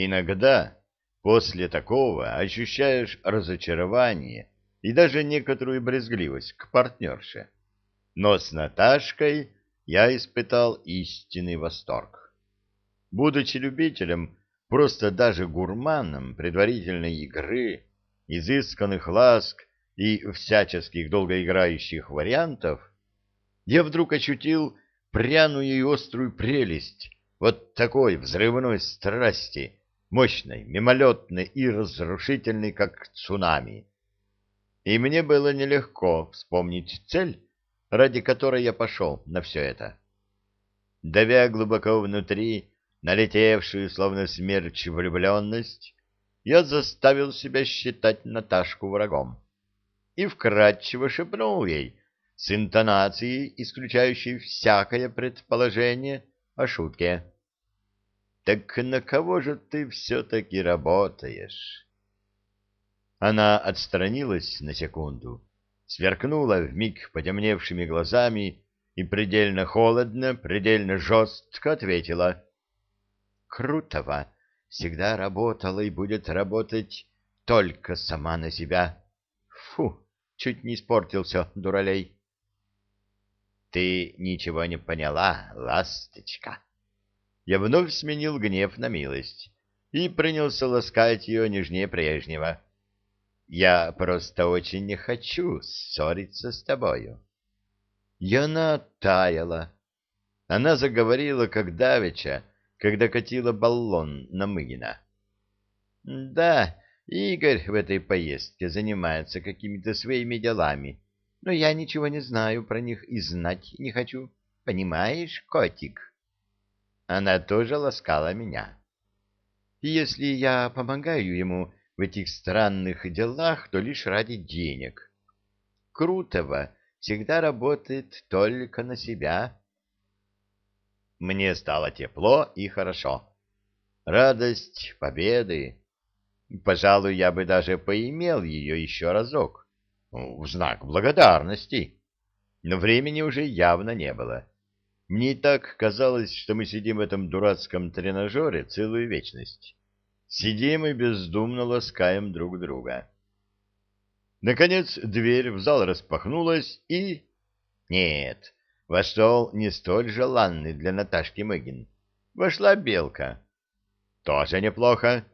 Иногда после такого ощущаешь разочарование и даже некоторую брезгливость к партнерше. Но с Наташкой я испытал истинный восторг. Будучи любителем, просто даже гурманом предварительной игры, изысканных ласк и всяческих долгоиграющих вариантов, я вдруг ощутил пряную и острую прелесть вот такой взрывной страсти, мощной, мимолетной и разрушительной, как цунами. И мне было нелегко вспомнить цель, ради которой я пошел на все это. Давя глубоко внутри налетевшую, словно смерч, влюбленность, я заставил себя считать Наташку врагом и вкратчиво шепнул ей с интонацией, исключающей всякое предположение о шутке. «Так на кого же ты все-таки работаешь?» Она отстранилась на секунду, сверкнула вмиг потемневшими глазами и предельно холодно, предельно жестко ответила. «Крутого всегда работала и будет работать только сама на себя. Фу, чуть не испортил все, дуралей». «Ты ничего не поняла, ласточка?» Я вновь сменил гнев на милость и принялся ласкать ее нежнее прежнего. Я просто очень не хочу ссориться с тобою. И она оттаяла. Она заговорила, как давеча, когда катила баллон на Мыгина. Да, Игорь в этой поездке занимается какими-то своими делами, но я ничего не знаю про них и знать не хочу. Понимаешь, котик? Она тоже ласкала меня. если я помогаю ему в этих странных делах, то лишь ради денег. Крутого всегда работает только на себя. Мне стало тепло и хорошо. Радость победы. Пожалуй, я бы даже поимел ее еще разок. В знак благодарности. Но времени уже явно не было. Мне и так казалось, что мы сидим в этом дурацком тренажере целую вечность. Сидим и бездумно ласкаем друг друга. Наконец дверь в зал распахнулась, и... Нет, вошел не столь желанный для Наташки Мыгин. Вошла Белка. Тоже неплохо.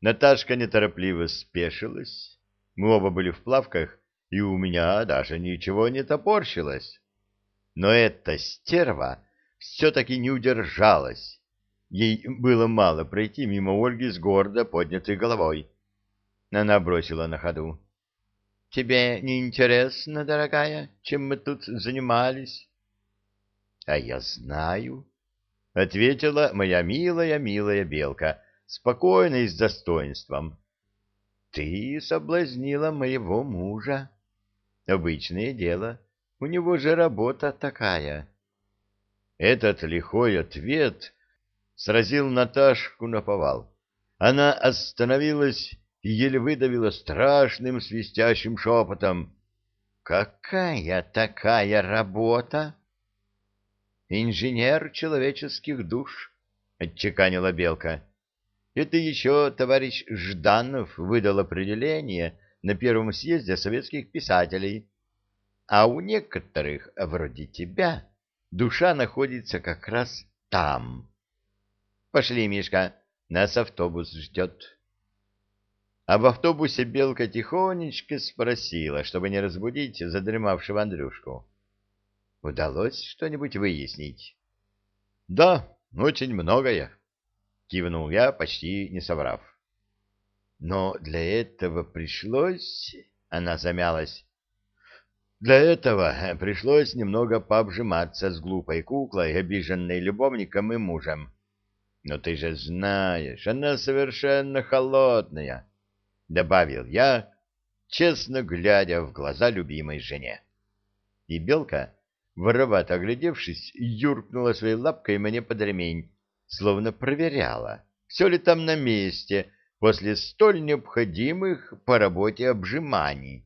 Наташка неторопливо спешилась. Мы оба были в плавках, и у меня даже ничего не топорщилось. Но эта стерва все-таки не удержалась. Ей было мало пройти мимо Ольги с гордо поднятой головой. Она бросила на ходу. — Тебе не интересно, дорогая, чем мы тут занимались? — А я знаю, — ответила моя милая-милая белка, спокойно и с достоинством. — Ты соблазнила моего мужа. Обычное дело. — у него же работа такая. Этот лихой ответ сразил Наташку на повал. Она остановилась и еле выдавила страшным свистящим шепотом. «Какая такая работа?» «Инженер человеческих душ», — отчеканила Белка. «Это еще товарищ Жданов выдал определение на первом съезде советских писателей» а у некоторых, вроде тебя, душа находится как раз там. Пошли, Мишка, нас автобус ждет. А в автобусе Белка тихонечко спросила, чтобы не разбудить задремавшего Андрюшку. Удалось что-нибудь выяснить? — Да, очень многое, — кивнул я, почти не соврав. — Но для этого пришлось... — она замялась. Для этого пришлось немного пообжиматься с глупой куклой, обиженной любовником и мужем. Но ты же знаешь, она совершенно холодная, — добавил я, честно глядя в глаза любимой жене. И белка, воровато оглядевшись, юркнула своей лапкой мне под ремень, словно проверяла, все ли там на месте после столь необходимых по работе обжиманий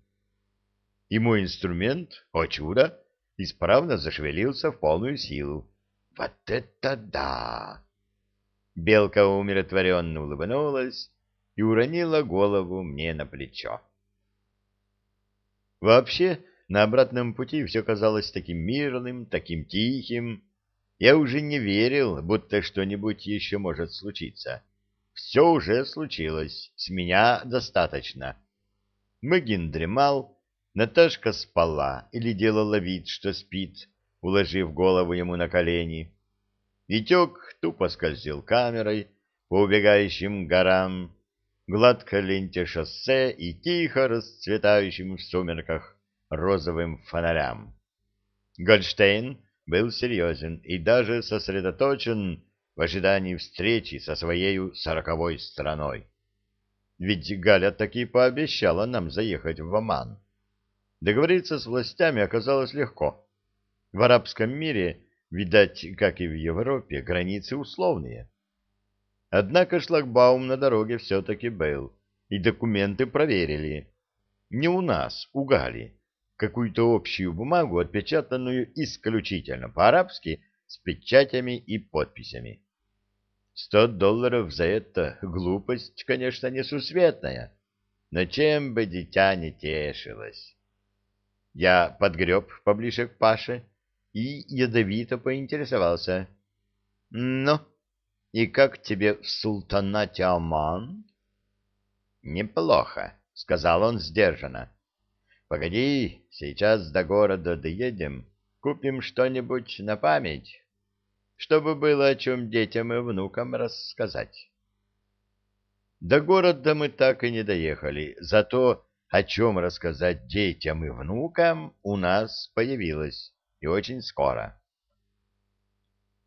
и мой инструмент, о чудо, исправно зашевелился в полную силу. Вот это да! Белка умиротворенно улыбнулась и уронила голову мне на плечо. Вообще, на обратном пути все казалось таким мирным, таким тихим. Я уже не верил, будто что-нибудь еще может случиться. Все уже случилось, с меня достаточно. Мыгин дремал, Наташка спала или делала вид, что спит, уложив голову ему на колени. Витек тупо скользил камерой по убегающим горам, гладко ленте шоссе и тихо расцветающим в сумерках розовым фонарям. Гольштейн был серьезен и даже сосредоточен в ожидании встречи со своей сороковой страной. Ведь Галя таки пообещала нам заехать в Оман. Договориться с властями оказалось легко. В арабском мире, видать, как и в Европе, границы условные. Однако шлагбаум на дороге все-таки был, и документы проверили. Не у нас, у Гали. Какую-то общую бумагу, отпечатанную исключительно по-арабски, с печатями и подписями. Сто долларов за это глупость, конечно, несусветная, но чем бы дитя не тешилось. Я подгреб поближе к Паше и ядовито поинтересовался. — Ну, и как тебе в султанате Оман? Неплохо, сказал он сдержанно. Погоди, сейчас до города доедем, купим что-нибудь на память, чтобы было о чем детям и внукам рассказать. До города мы так и не доехали, зато о чем рассказать детям и внукам у нас появилось, и очень скоро.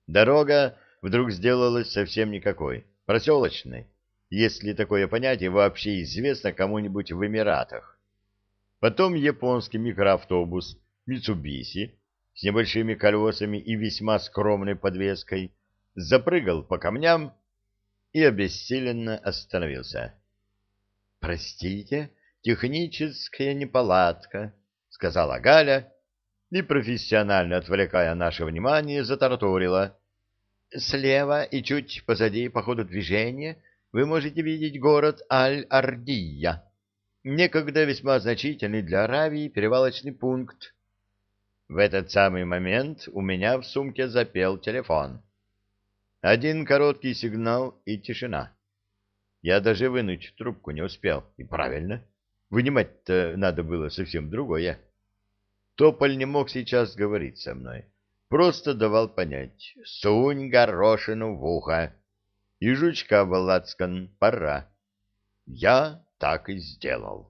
Дорога вдруг сделалась совсем никакой, проселочной, если такое понятие вообще известно кому-нибудь в Эмиратах. Потом японский микроавтобус Mitsubishi с небольшими колесами и весьма скромной подвеской запрыгал по камням и обессиленно остановился. — Простите, техническая неполадка, — сказала Галя и, профессионально отвлекая наше внимание, затараторила. Слева и чуть позади по ходу движения вы можете видеть город Аль-Ардия, некогда весьма значительный для Аравии перевалочный пункт. В этот самый момент у меня в сумке запел телефон. Один короткий сигнал и тишина. Я даже вынуть трубку не успел. И правильно. Вынимать-то надо было совсем другое. Тополь не мог сейчас говорить со мной просто давал понять «сунь горошину в ухо» и жучка в лацкан «пора». Я так и сделал.